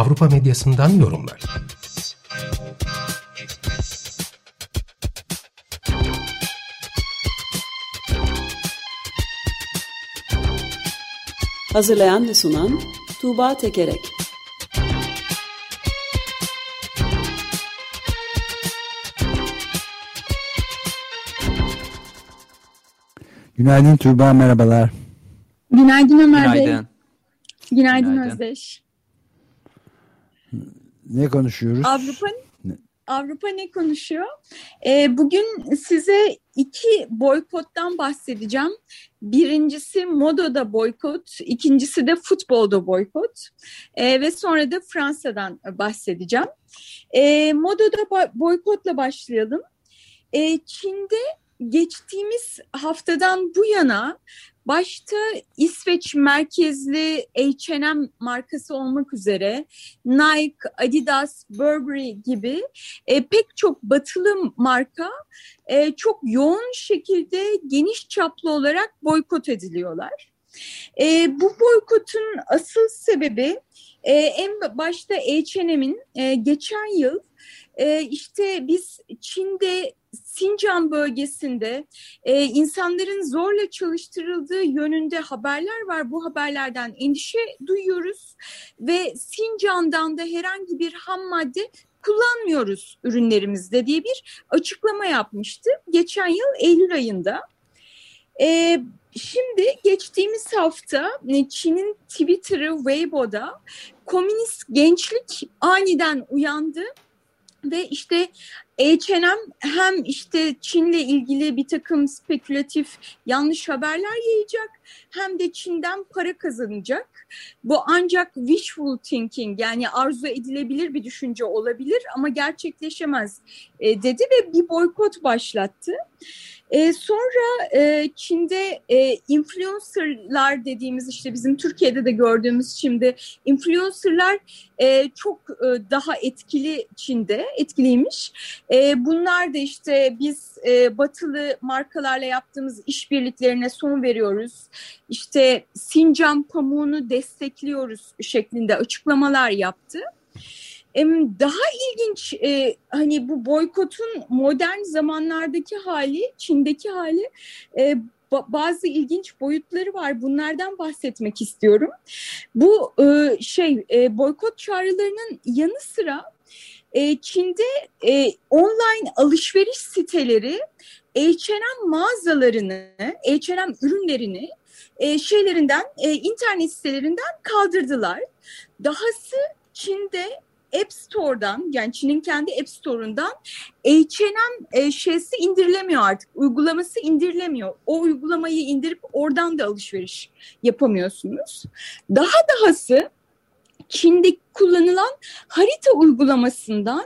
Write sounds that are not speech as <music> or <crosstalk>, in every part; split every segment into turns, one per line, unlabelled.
Avrupa medyasından yorumlar.
Hazırlayan ve sunan Tuğba Tekerek
Günaydın Tuğba, merhabalar.
Günaydın Ömer
Günaydın.
Bey. Günaydın,
Günaydın.
Özdeş.
Ne konuşuyoruz?
Avrupa Avrupa ne konuşuyor? Ee, bugün size iki boykottan bahsedeceğim. Birincisi modada boykot, ikincisi de futbolda boykot. Ee, ve sonra da Fransa'dan bahsedeceğim. Modada bo- boykotla başlayalım. Ee, Çin'de geçtiğimiz haftadan bu yana başta İsveç merkezli H&M markası olmak üzere Nike, Adidas, Burberry gibi e, pek çok batılı marka e, çok yoğun şekilde geniş çaplı olarak boykot ediliyorlar. E, bu boykotun asıl sebebi e, en başta H&M'in e, geçen yıl e, işte biz Çin'de Sincan bölgesinde e, insanların zorla çalıştırıldığı yönünde haberler var. Bu haberlerden endişe duyuyoruz ve Sincan'dan da herhangi bir ham madde kullanmıyoruz ürünlerimizde diye bir açıklama yapmıştı geçen yıl Eylül ayında. E, şimdi geçtiğimiz hafta e, Çin'in Twitter'ı Weibo'da komünist gençlik aniden uyandı ve işte H&M hem işte Çin'le ilgili bir takım spekülatif yanlış haberler yayacak hem de Çin'den para kazanacak. Bu ancak wishful thinking yani arzu edilebilir bir düşünce olabilir ama gerçekleşemez e, dedi ve bir boykot başlattı. E, sonra e, Çin'de e, influencerlar dediğimiz işte bizim Türkiye'de de gördüğümüz şimdi influencerlar e, çok e, daha etkili Çin'de etkiliymiş. E, bunlar da işte biz e, batılı markalarla yaptığımız işbirliklerine son veriyoruz. İşte Sincan pamuğunu destekliyoruz şeklinde açıklamalar yaptı. Daha ilginç e, hani bu boykotun modern zamanlardaki hali, Çin'deki hali e, ba- bazı ilginç boyutları var. Bunlardan bahsetmek istiyorum. Bu e, şey boykot çağrılarının yanı sıra Çin'de online alışveriş siteleri H&M mağazalarını, H&M ürünlerini şeylerinden, internet sitelerinden kaldırdılar. Dahası Çin'de App Store'dan yani Çin'in kendi App Store'undan H&M şeysi indirilemiyor artık. Uygulaması indirilemiyor. O uygulamayı indirip oradan da alışveriş yapamıyorsunuz. Daha dahası Çin'de kullanılan harita uygulamasından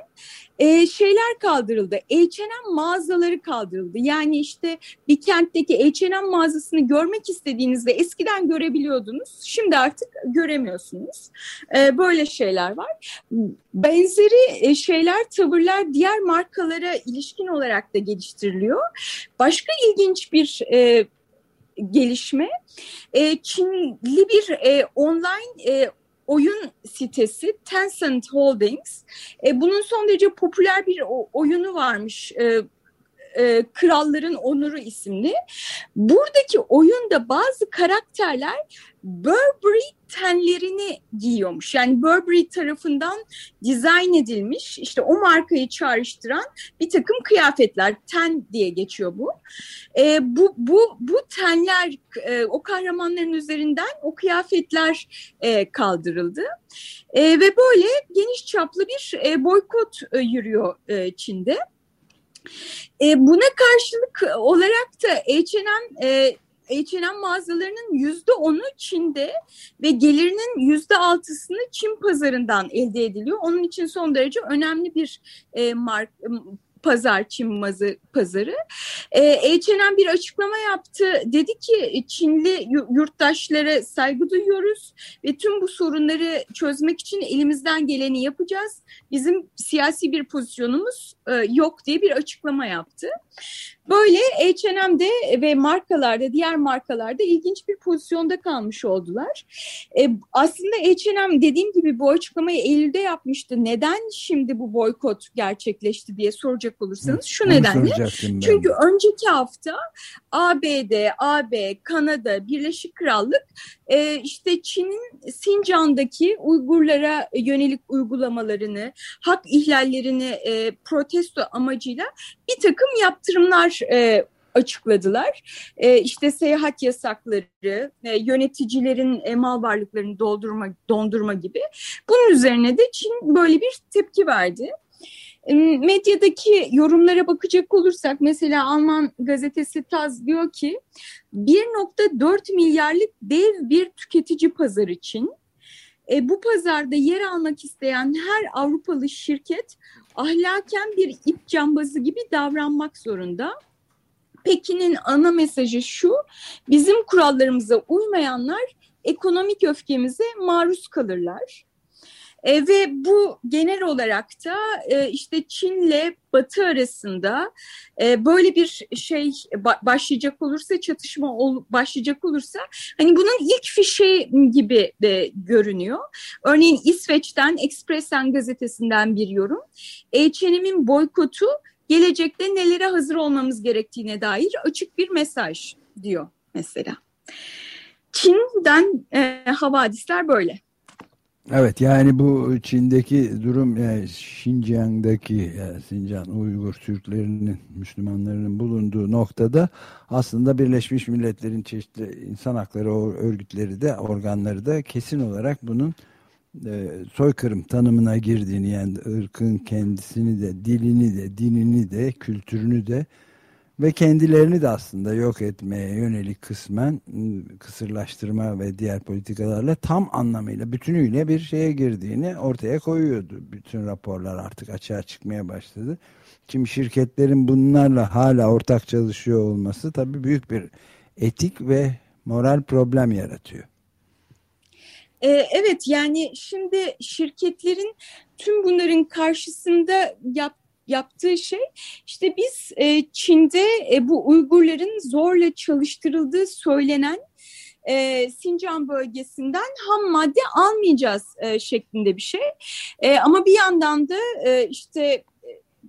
e, şeyler kaldırıldı. H&M mağazaları kaldırıldı. Yani işte bir kentteki H&M mağazasını görmek istediğinizde eskiden görebiliyordunuz. Şimdi artık göremiyorsunuz. E, böyle şeyler var. Benzeri e, şeyler, tavırlar diğer markalara ilişkin olarak da geliştiriliyor. Başka ilginç bir e, gelişme, e, Çinli bir e, online e, oyun sitesi Tencent Holdings. E, bunun son derece popüler bir oyunu varmış. E, e, Kralların Onuru isimli. Buradaki oyunda bazı karakterler Burberry tenlerini giyiyormuş. Yani Burberry tarafından dizayn edilmiş işte o markayı çağrıştıran bir takım kıyafetler. Ten diye geçiyor bu. E, bu, bu, bu tenler e, o kahramanların üzerinden o kıyafetler e, kaldırıldı. E, ve böyle geniş çaplı bir e, boykot e, yürüyor e, Çin'de. E, buna karşılık olarak da H&M e, H&M mağazalarının yüzde onu Çin'de ve gelirinin yüzde altısını Çin pazarından elde ediliyor. Onun için son derece önemli bir e, mark, pazar Çin mazı, pazarı. E, H&M bir açıklama yaptı. Dedi ki Çinli yurttaşlara saygı duyuyoruz ve tüm bu sorunları çözmek için elimizden geleni yapacağız. Bizim siyasi bir pozisyonumuz e, yok diye bir açıklama yaptı. Böyle H&M'de ve markalarda, diğer markalarda ilginç bir pozisyonda kalmış oldular. E, aslında H&M dediğim gibi bu açıklamayı Eylül'de yapmıştı. Neden şimdi bu boykot gerçekleşti diye soracak olursanız şu nedenle. Çünkü önceki hafta ABD, AB, Kanada, Birleşik Krallık e, işte Çin'in Sincan'daki Uygurlara yönelik uygulamalarını, hak ihlallerini e, protesto amacıyla bir takım yaptırımlar e, açıkladılar. E, işte seyahat yasakları, e, yöneticilerin e, mal varlıklarını doldurma, dondurma gibi. Bunun üzerine de Çin böyle bir tepki verdi. Medyadaki yorumlara bakacak olursak mesela Alman gazetesi Taz diyor ki 1.4 milyarlık dev bir tüketici pazar için e, bu pazarda yer almak isteyen her Avrupalı şirket ahlaken bir ip cambazı gibi davranmak zorunda. Pekin'in ana mesajı şu, bizim kurallarımıza uymayanlar ekonomik öfkemize maruz kalırlar. E, ve bu genel olarak da e, işte Çin'le Batı arasında e, böyle bir şey ba başlayacak olursa çatışma ol başlayacak olursa hani bunun ilk fişe gibi de görünüyor. Örneğin İsveç'ten Expressen gazetesinden bir yorum. H&M'in boykotu gelecekte nelere hazır olmamız gerektiğine dair açık bir mesaj diyor mesela. Çin'den e, havadisler böyle.
Evet yani bu Çin'deki durum yani Şinjiang'daki yani Sincan Uygur Türklerinin Müslümanlarının bulunduğu noktada aslında Birleşmiş Milletler'in çeşitli insan hakları örgütleri de organları da kesin olarak bunun e, soykırım tanımına girdiğini yani ırkın kendisini de dilini de dinini de kültürünü de ve kendilerini de aslında yok etmeye yönelik kısmen ıı, kısırlaştırma ve diğer politikalarla tam anlamıyla bütünüyle bir şeye girdiğini ortaya koyuyordu. Bütün raporlar artık açığa çıkmaya başladı. Şimdi şirketlerin bunlarla hala ortak çalışıyor olması tabii büyük bir etik ve moral problem yaratıyor.
Ee, evet yani şimdi şirketlerin tüm bunların karşısında yap, yaptığı şey işte biz e, Çin'de e, bu Uygurların zorla çalıştırıldığı söylenen e, Sincan bölgesinden ham madde almayacağız e, şeklinde bir şey. E, ama bir yandan da e, işte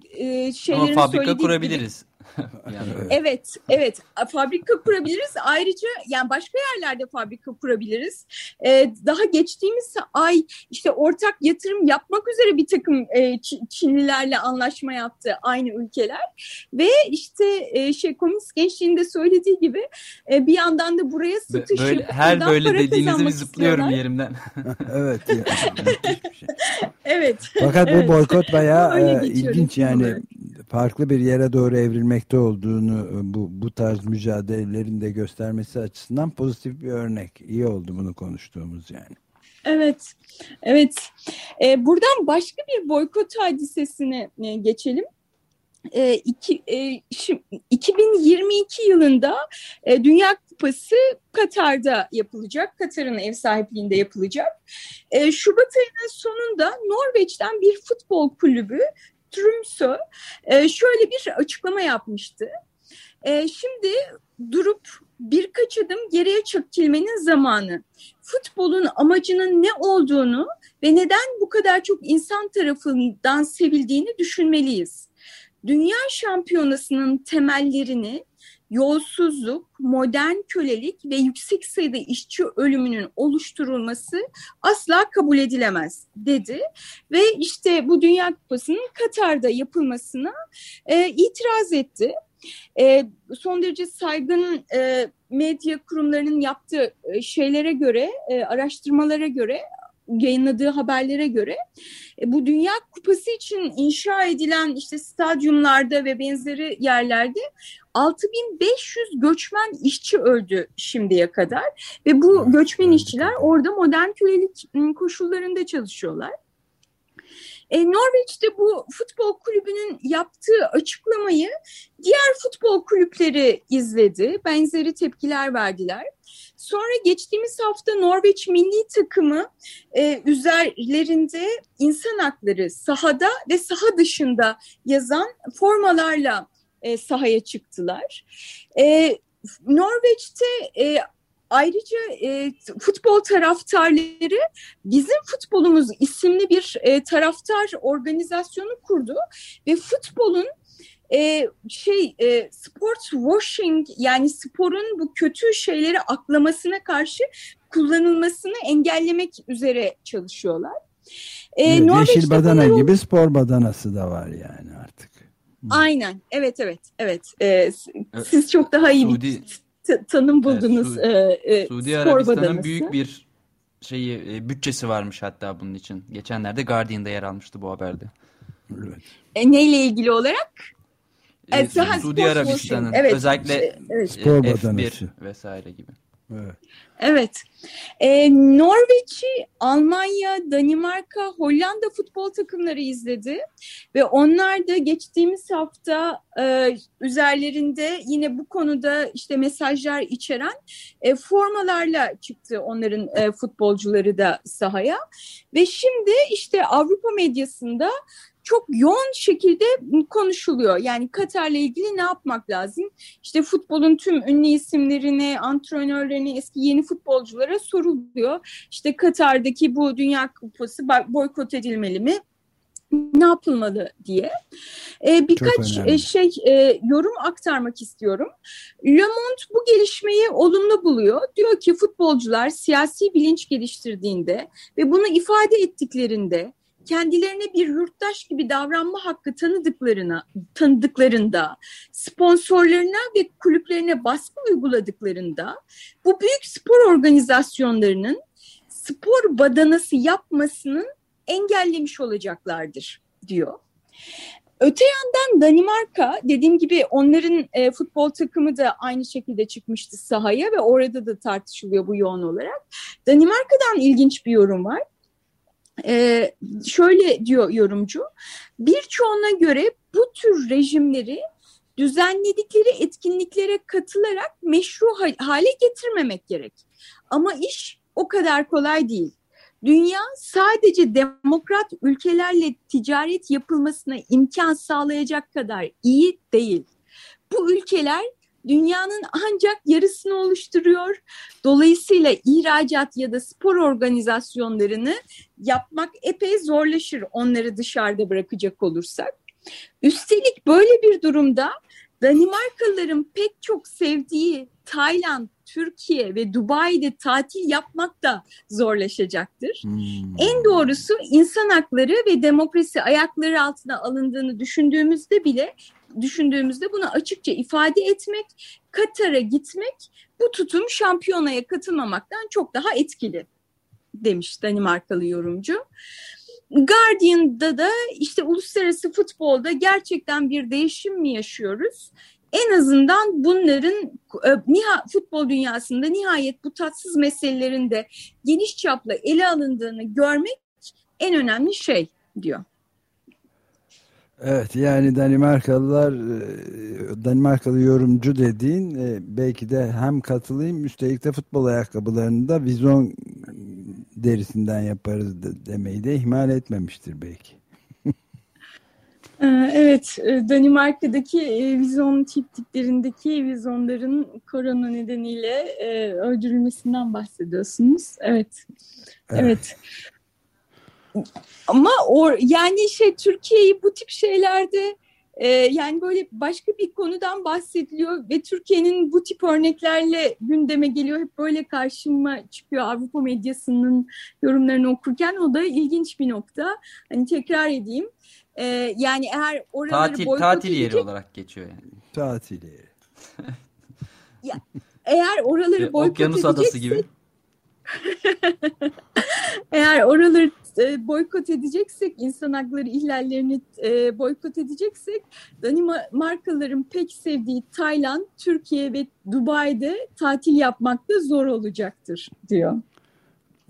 e, şeylerin
Ama fabrika kurabiliriz. Gibi, <laughs>
yani. Evet, evet. Fabrika kurabiliriz. Ayrıca yani başka yerlerde fabrika kurabiliriz. Ee, daha geçtiğimiz ay işte ortak yatırım yapmak üzere bir takım e, Çinlilerle anlaşma yaptı aynı ülkeler. Ve işte e, şey komünist gençliğinde söylediği gibi e, bir yandan da buraya satışıp
böyle, her böyle dediğinizde bir zıplıyorum yerimden. <laughs>
evet.
şey. evet.
Fakat evet. bu boykot bayağı <laughs> e, ilginç yani farklı bir yere doğru evrilmekte olduğunu e, bu, bu tarz mücadelelerin de göstermesi açısından pozitif bir örnek. İyi oldu bunu konuştuğumuz yani.
Evet, evet. Ee, buradan başka bir boykot hadisesine e, geçelim. E, iki, e, şimdi, 2022 yılında e, Dünya Kupası Katar'da yapılacak. Katar'ın ev sahipliğinde yapılacak. E, Şubat ayının sonunda Norveç'ten bir futbol kulübü Trumsø e, şöyle bir açıklama yapmıştı. E, şimdi durup birkaç adım geriye çekilmenin zamanı. Futbolun amacının ne olduğunu ve neden bu kadar çok insan tarafından sevildiğini düşünmeliyiz. Dünya şampiyonasının temellerini yolsuzluk, modern kölelik ve yüksek sayıda işçi ölümünün oluşturulması asla kabul edilemez dedi. Ve işte bu Dünya Kupası'nın Katar'da yapılmasına e, itiraz etti. E, son derece saygın e, medya kurumlarının yaptığı e, şeylere göre, e, araştırmalara göre yayınladığı haberlere göre e, bu Dünya Kupası için inşa edilen işte stadyumlarda ve benzeri yerlerde 6500 göçmen işçi öldü şimdiye kadar ve bu göçmen işçiler orada modern kölelik koşullarında çalışıyorlar. E, Norveç'te bu futbol kulübünün yaptığı açıklamayı diğer futbol kulüpleri izledi. Benzeri tepkiler verdiler. Sonra geçtiğimiz hafta Norveç milli takımı e, üzerlerinde insan hakları sahada ve saha dışında yazan formalarla e, sahaya çıktılar. E, Norveç'te e, Ayrıca e, futbol taraftarları bizim futbolumuz isimli bir e, taraftar organizasyonu kurdu ve futbolun e, şey e, sports washing yani sporun bu kötü şeyleri aklamasına karşı kullanılmasını engellemek üzere çalışıyorlar.
E, evet, yeşil badana bunlar... gibi spor badanası da var yani artık.
Aynen evet evet evet e, siz çok daha iyi Suudi, bir tanım buldunuz. Evet,
Su e, e, Suudi Arabistan'ın büyük bir şeyi e, bütçesi varmış hatta bunun için. Geçenlerde Guardian'da yer almıştı bu haberde.
Evet. E, neyle ilgili olarak?
E, e, Suudi Arabistan'ın evet, özellikle evet. Spor F1 vesaire gibi.
Evet. Evet. Ee, Norveç'i Almanya, Danimarka, Hollanda futbol takımları izledi ve onlar da geçtiğimiz hafta e, üzerlerinde yine bu konuda işte mesajlar içeren e, formalarla çıktı onların e, futbolcuları da sahaya ve şimdi işte Avrupa medyasında çok yoğun şekilde konuşuluyor. Yani Katar'la ilgili ne yapmak lazım? İşte futbolun tüm ünlü isimlerini, antrenörlerini, eski yeni futbolculara soruluyor. İşte Katar'daki bu Dünya Kupası boykot edilmeli mi? ne yapılmalı diye ee, birkaç e, şey e, yorum aktarmak istiyorum. Le Monde bu gelişmeyi olumlu buluyor. Diyor ki futbolcular siyasi bilinç geliştirdiğinde ve bunu ifade ettiklerinde kendilerine bir yurttaş gibi davranma hakkı tanıdıklarına, tanıdıklarında, sponsorlarına ve kulüplerine baskı uyguladıklarında bu büyük spor organizasyonlarının spor badanası yapmasının engellemiş olacaklardır diyor. Öte yandan Danimarka dediğim gibi onların e, futbol takımı da aynı şekilde çıkmıştı sahaya ve orada da tartışılıyor bu yoğun olarak. Danimarka'dan ilginç bir yorum var. Ee, şöyle diyor yorumcu, birçoğuna göre bu tür rejimleri düzenledikleri etkinliklere katılarak meşru hale getirmemek gerek. Ama iş o kadar kolay değil. Dünya sadece demokrat ülkelerle ticaret yapılmasına imkan sağlayacak kadar iyi değil. Bu ülkeler dünyanın ancak yarısını oluşturuyor. Dolayısıyla ihracat ya da spor organizasyonlarını yapmak epey zorlaşır onları dışarıda bırakacak olursak. Üstelik böyle bir durumda Danimarkalıların pek çok sevdiği Tayland, Türkiye ve Dubai'de tatil yapmak da zorlaşacaktır. Hmm. En doğrusu insan hakları ve demokrasi ayakları altına alındığını düşündüğümüzde bile düşündüğümüzde bunu açıkça ifade etmek, Katar'a gitmek bu tutum şampiyonaya katılmamaktan çok daha etkili demiş Danimarkalı yorumcu. Guardian'da da işte uluslararası futbolda gerçekten bir değişim mi yaşıyoruz? En azından bunların e, futbol dünyasında nihayet bu tatsız meselelerin de geniş çapla ele alındığını görmek en önemli şey diyor.
Evet yani Danimarkalılar e, Danimarkalı yorumcu dediğin e, belki de hem katılayım üstelik de futbol ayakkabılarını da vizon derisinden yaparız demeyi de ihmal etmemiştir belki. <laughs>
Ee, evet, e, Danimarka'daki vizon tiptiklerindeki vizonların korona nedeniyle öldürülmesinden bahsediyorsunuz. Evet, evet. evet. Ama o yani şey Türkiye'yi bu tip şeylerde e, yani böyle başka bir konudan bahsediliyor ve Türkiye'nin bu tip örneklerle gündeme geliyor. Hep böyle karşıma çıkıyor Avrupa medyasının yorumlarını okurken. O da ilginç bir nokta. Hani tekrar edeyim. E, yani eğer oraları
tatil, boykot tatil yeri edecek, olarak geçiyor yani.
Tatil yeri. <laughs>
ya, eğer oraları boykot
Okyanus
edecekse,
adası gibi. <laughs>
eğer oraları e, boykot edeceksek, insan hakları ihlallerini e, boykot edeceksek Danimarkalıların pek sevdiği Tayland, Türkiye ve Dubai'de tatil yapmakta zor olacaktır diyor.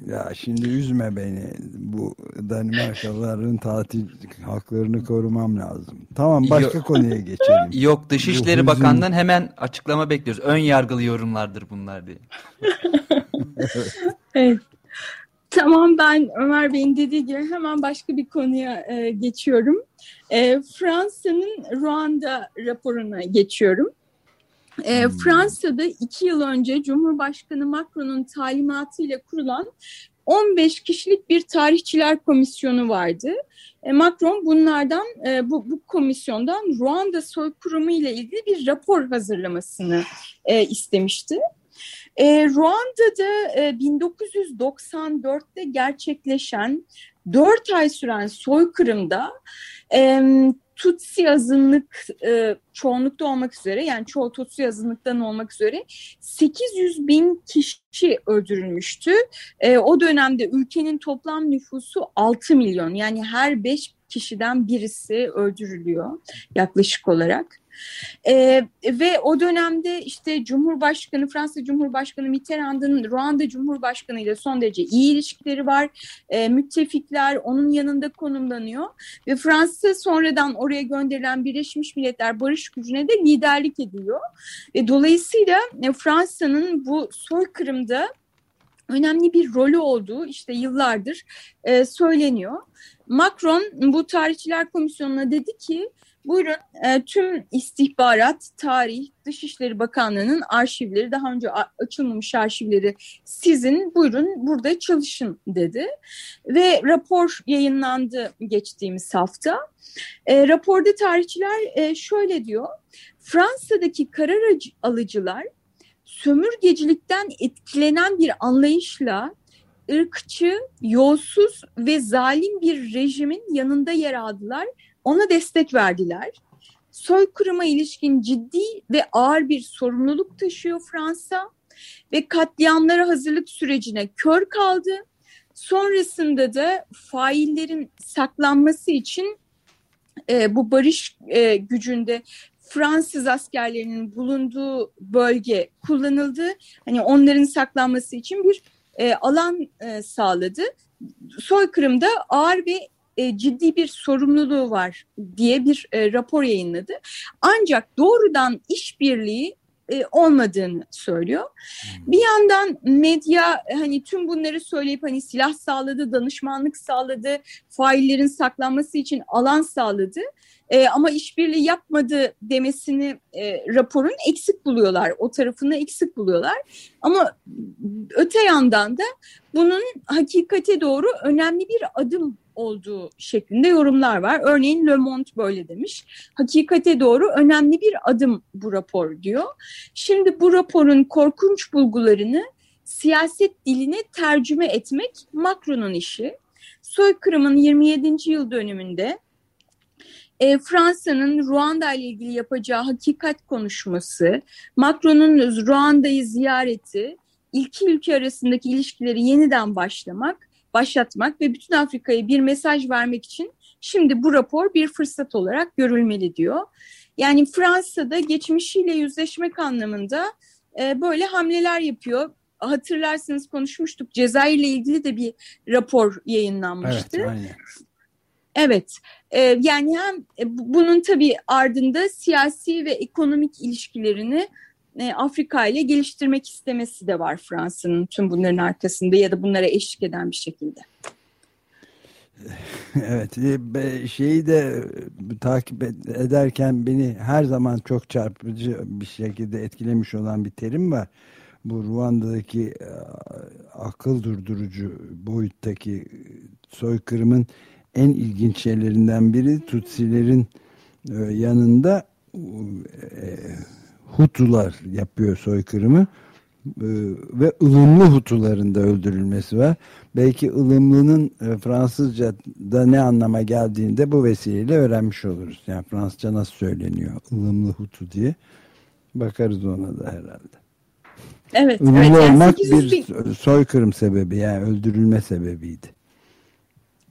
Ya şimdi üzme beni. Bu Danimarkalıların tatil haklarını korumam lazım. Tamam başka Yok. konuya geçelim.
Yok Dışişleri Bu Bakan'dan hemen açıklama bekliyoruz. Ön yargılı yorumlardır bunlar diye. <laughs>
evet. Tamam ben Ömer Bey'in dediği gibi hemen başka bir konuya e, geçiyorum. E, Fransa'nın Ruanda raporuna geçiyorum. E, hmm. Fransa'da iki yıl önce Cumhurbaşkanı Macron'un talimatıyla kurulan 15 kişilik bir tarihçiler komisyonu vardı. E, Macron bunlardan e, bu, bu komisyondan Ruanda soykırımı ile ilgili bir rapor hazırlamasını e, istemişti. E, Ruanda'da e, 1994'te gerçekleşen 4 ay süren soykırımda e, Tutsi azınlık e, çoğunlukta olmak üzere yani çoğu Tutsi azınlıktan olmak üzere 800 bin kişi öldürülmüştü. E, o dönemde ülkenin toplam nüfusu 6 milyon yani her 5 kişiden birisi öldürülüyor yaklaşık olarak. E, ve o dönemde işte Cumhurbaşkanı, Fransa Cumhurbaşkanı Mitterrand'ın Ruanda Cumhurbaşkanı ile son derece iyi ilişkileri var. E, müttefikler onun yanında konumlanıyor. Ve Fransa sonradan oraya gönderilen Birleşmiş Milletler Barış Gücü'ne de liderlik ediyor. Ve dolayısıyla e, Fransa'nın bu soykırımda önemli bir rolü olduğu işte yıllardır e, söyleniyor. Macron bu tarihçiler komisyonuna dedi ki Buyurun e, tüm istihbarat, tarih, Dışişleri Bakanlığı'nın arşivleri, daha önce açılmamış arşivleri sizin buyurun burada çalışın dedi. Ve rapor yayınlandı geçtiğimiz hafta. E, raporda tarihçiler e, şöyle diyor, Fransa'daki karar alıcılar sömürgecilikten etkilenen bir anlayışla ırkçı, yolsuz ve zalim bir rejimin yanında yer aldılar ona destek verdiler. Soykırıma ilişkin ciddi ve ağır bir sorumluluk taşıyor Fransa ve katliamlara hazırlık sürecine kör kaldı. Sonrasında da faillerin saklanması için e, bu barış e, gücünde Fransız askerlerinin bulunduğu bölge kullanıldı. Hani onların saklanması için bir e, alan e, sağladı. Soykırımda ağır ve e, ciddi bir sorumluluğu var diye bir e, rapor yayınladı. Ancak doğrudan işbirliği e, olmadığını söylüyor. Hmm. Bir yandan medya hani tüm bunları söyleyip hani silah sağladı, danışmanlık sağladı, faillerin saklanması için alan sağladı. E, ama işbirliği yapmadı demesini e, raporun eksik buluyorlar. O tarafını eksik buluyorlar. Ama öte yandan da bunun hakikate doğru önemli bir adım olduğu şeklinde yorumlar var. Örneğin Le Monde böyle demiş. Hakikate doğru önemli bir adım bu rapor diyor. Şimdi bu raporun korkunç bulgularını siyaset diline tercüme etmek Macron'un işi. Soykırımın 27. yıl dönümünde e, Fransa'nın Ruanda ile ilgili yapacağı hakikat konuşması, Macron'un Ruanda'yı ziyareti, iki ülke arasındaki ilişkileri yeniden başlamak, başlatmak ve bütün Afrika'ya bir mesaj vermek için şimdi bu rapor bir fırsat olarak görülmeli diyor. Yani Fransa'da geçmişiyle yüzleşmek anlamında e, böyle hamleler yapıyor. Hatırlarsınız konuşmuştuk Cezayir ile ilgili de bir rapor yayınlanmıştı. Evet, aynen. Evet, e, yani hem e, bunun tabii ardında siyasi ve ekonomik ilişkilerini e, Afrika ile geliştirmek istemesi de var Fransa'nın tüm bunların arkasında ya da bunlara eşlik eden bir şekilde. <laughs>
Evet, şeyi de takip ederken beni her zaman çok çarpıcı bir şekilde etkilemiş olan bir terim var. Bu Ruanda'daki akıl durdurucu boyuttaki soykırımın en ilginç şeylerinden biri Tutsilerin e, yanında e, Hutular yapıyor soykırımı e, ve ılımlı Hutuların da öldürülmesi var. Belki ılımlının Fransızca'da ne anlama geldiğini de bu vesileyle öğrenmiş oluruz. Yani Fransızca nasıl söyleniyor ılımlı Hutu diye. Bakarız ona da herhalde.
Evet.
Ilımlı
evet,
olmak bir soykırım sebebi yani öldürülme sebebiydi.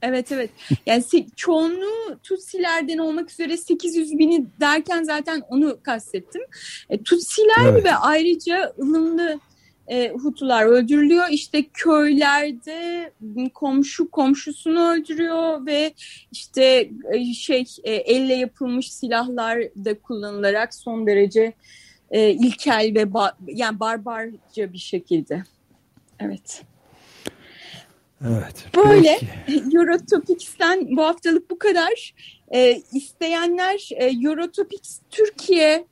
Evet evet. Yani çoğunluğu Tutsilerden olmak üzere 800 bini derken zaten onu kastettim. E, Tutsiler evet. ve ayrıca ılımlı e, Hutular öldürülüyor. İşte köylerde komşu komşusunu öldürüyor ve işte e, şey e, elle yapılmış silahlar da kullanılarak son derece e, ilkel ve ba yani barbarca bir şekilde. Evet.
Evet.
Böyle peki. <laughs> Eurotopics'ten bu haftalık bu kadar. E, isteyenler e, Eurotopics Türkiye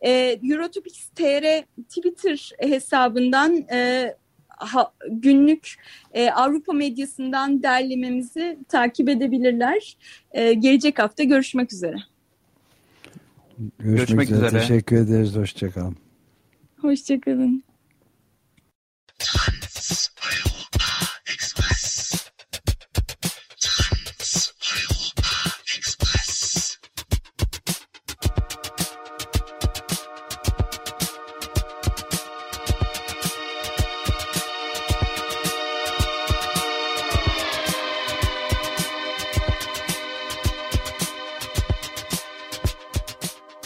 e, Eurotopics TR Twitter hesabından e, ha, günlük e, Avrupa medyasından derlememizi takip edebilirler. E, gelecek hafta görüşmek üzere.
Görüşmek, görüşmek üzere. üzere. Teşekkür ederiz. Hoşçakalın.
Hoşçakalın.